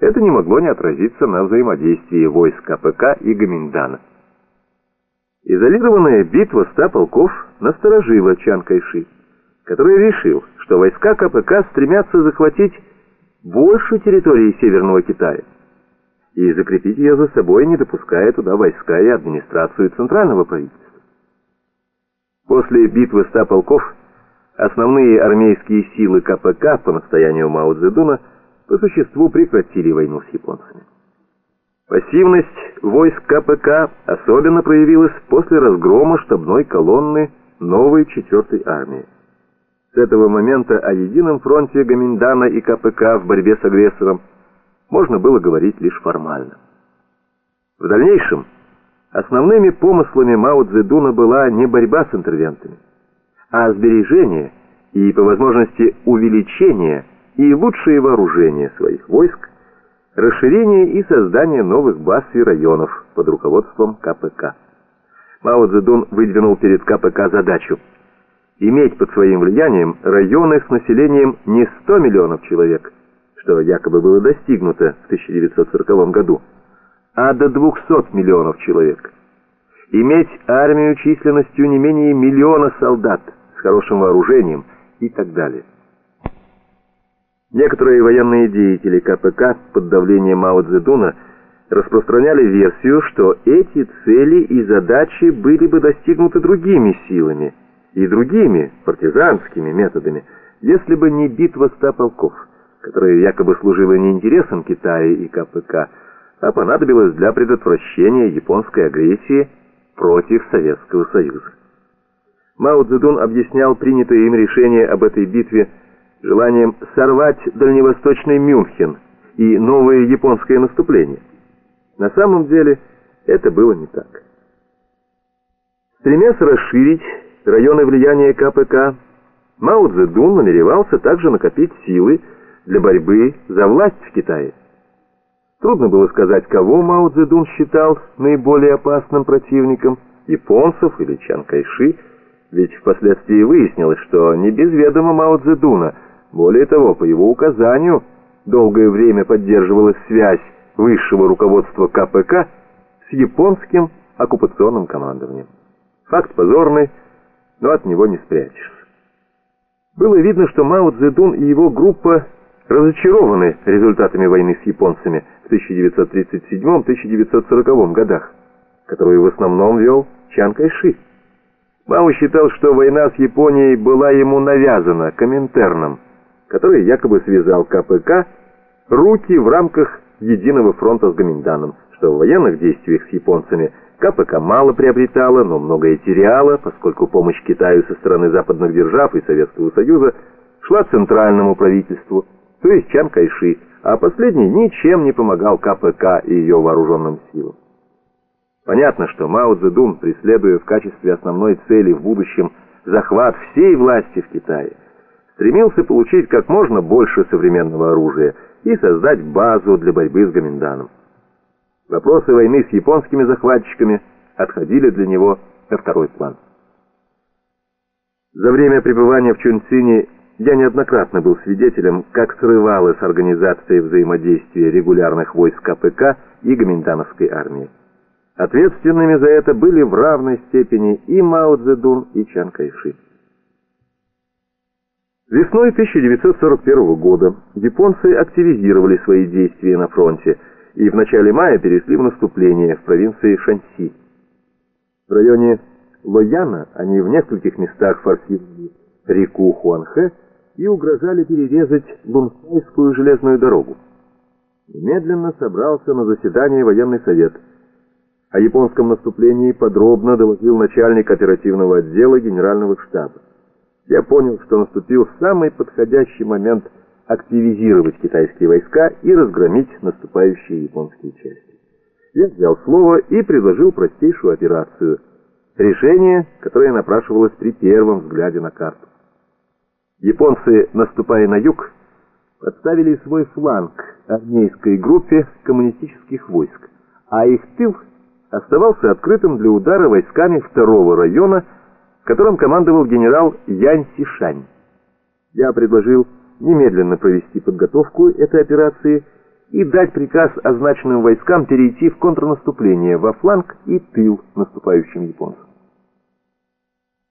это не могло не отразиться на взаимодействии войск КПК и Гаминдана. Изолированная битва ста полков насторожила Чан Кайши, который решил, что войска КПК стремятся захватить больше территории Северного Китая и закрепить ее за собой, не допуская туда войска и администрацию центрального правительства. После битвы ста полков основные армейские силы КПК по настоянию Мао Цзэдуна по существу прекратили войну с японцами. Пассивность войск КПК особенно проявилась после разгрома штабной колонны новой 4-й армии. С этого момента о едином фронте Гаминдана и КПК в борьбе с агрессором можно было говорить лишь формально. В дальнейшем Основными помыслами Мао Цзэдуна была не борьба с интервентами, а сбережение и, по возможности, увеличение и лучшее вооружение своих войск, расширение и создание новых баз и районов под руководством КПК. Мао Цзэдун выдвинул перед КПК задачу иметь под своим влиянием районы с населением не 100 миллионов человек, что якобы было достигнуто в 1940 году, а до 200 миллионов человек. Иметь армию численностью не менее миллиона солдат с хорошим вооружением и так далее. Некоторые военные деятели КПК под давлением Мао Цзэдуна распространяли версию, что эти цели и задачи были бы достигнуты другими силами и другими партизанскими методами, если бы не битва ста полков, которая якобы служила не интересам Китая и КПК, а понадобилось для предотвращения японской агрессии против Советского Союза. Мао Цзэдун объяснял принятое им решение об этой битве желанием сорвать дальневосточный Мюнхен и новое японское наступление. На самом деле это было не так. Стремясь расширить районы влияния КПК, Мао Цзэдун намеревался также накопить силы для борьбы за власть в Китае. Трудно было сказать, кого Мао Цзэдун считал наиболее опасным противником, японцев или Чан Кайши, ведь впоследствии выяснилось, что не без ведома Мао Цзэдуна, более того, по его указанию, долгое время поддерживалась связь высшего руководства КПК с японским оккупационным командованием. Факт позорный, но от него не спрячешься. Было видно, что Мао Цзэдун и его группа разочарованы результатами войны с японцами в 1937-1940 годах, которую в основном вел Чан Кайши. Мао считал, что война с Японией была ему навязана Коминтерном, который якобы связал КПК руки в рамках единого фронта с Гаминданом, что в военных действиях с японцами КПК мало приобретала, но многое теряла, поскольку помощь Китаю со стороны западных держав и Советского Союза шла центральному правительству – то есть Чан Кайши, а последний ничем не помогал КПК и ее вооруженным силам. Понятно, что Мао Цзэдун, преследуя в качестве основной цели в будущем захват всей власти в Китае, стремился получить как можно больше современного оружия и создать базу для борьбы с Гаминданом. Вопросы войны с японскими захватчиками отходили для него на второй план. За время пребывания в Чунцине я неоднократно был свидетелем, как срывалась организация взаимодействия регулярных войск КПК и Гоминдановской армии. Ответственными за это были в равной степени и Мао Цзэдун, и Чан Кайши. Весной 1941 года японцы активизировали свои действия на фронте и в начале мая перешли в наступление в провинции Шаньси. В районе Лояна они в нескольких местах форсировали реку Хуанхэ и угрожали перерезать Лунхайскую железную дорогу. Немедленно собрался на заседание военный совет. О японском наступлении подробно доложил начальник оперативного отдела генерального штаба. Я понял, что наступил самый подходящий момент активизировать китайские войска и разгромить наступающие японские части. Я взял слово и предложил простейшую операцию. Решение, которое напрашивалось при первом взгляде на карту. Японцы, наступая на юг, подставили свой фланг армейской группе коммунистических войск, а их тыл оставался открытым для удара войсками второго района, которым командовал генерал Янь Сишань. Я предложил немедленно провести подготовку этой операции и дать приказ означенным войскам перейти в контрнаступление во фланг и тыл наступающим японцам.